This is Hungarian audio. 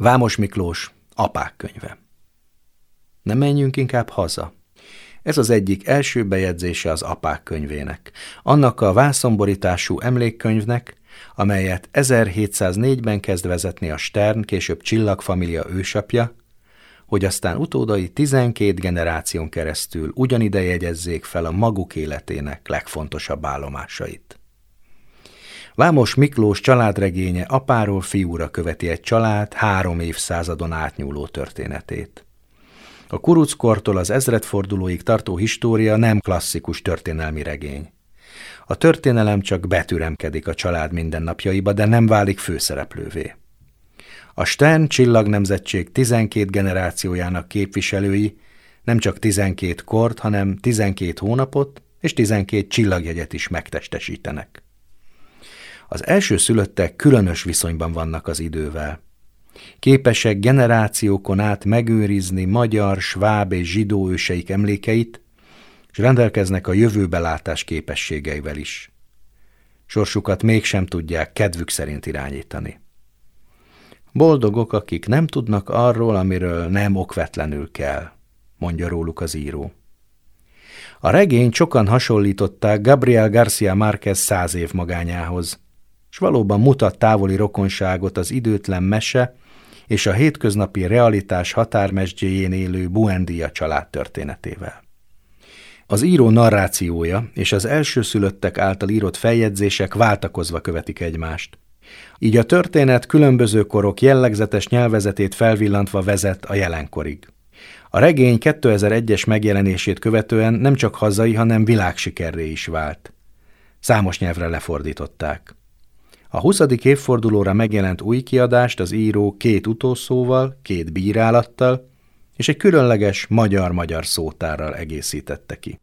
Vámos Miklós, apák könyve. Nem menjünk inkább haza. Ez az egyik első bejegyzése az apák könyvének. Annak a vászomborítású emlékkönyvnek, amelyet 1704-ben kezd vezetni a Stern, később Csillagfamília ősapja, hogy aztán utódai 12 generáción keresztül ugyanide jegyezzék fel a maguk életének legfontosabb állomásait. Vámos Miklós családregénye apáról fiúra követi egy család három évszázadon átnyúló történetét. A kuruckortól az ezredfordulóig tartó história nem klasszikus történelmi regény. A történelem csak betüremkedik a család mindennapjaiba, de nem válik főszereplővé. A Stern csillagnemzetség 12 generációjának képviselői nem csak 12 kort, hanem 12 hónapot és 12 csillagjegyet is megtestesítenek. Az első szülöttek különös viszonyban vannak az idővel. Képesek generációkon át megőrizni magyar, sváb és zsidó őseik emlékeit, és rendelkeznek a jövőbelátás képességeivel is. Sorsukat mégsem tudják kedvük szerint irányítani. Boldogok, akik nem tudnak arról, amiről nem okvetlenül kell, mondja róluk az író. A regény sokan hasonlították Gabriel Garcia Márquez száz év magányához, és valóban mutat távoli rokonságot az időtlen mese és a hétköznapi realitás határmesdjéjén élő Buendia család történetével. Az író narrációja és az elsőszülöttek által írott feljegyzések váltakozva követik egymást. Így a történet különböző korok jellegzetes nyelvezetét felvillantva vezet a jelenkorig. A regény 2001-es megjelenését követően nem csak hazai, hanem világsikerré is vált. Számos nyelvre lefordították. A 20. évfordulóra megjelent új kiadást az író két utószóval, két bírálattal és egy különleges magyar-magyar szótárral egészítette ki.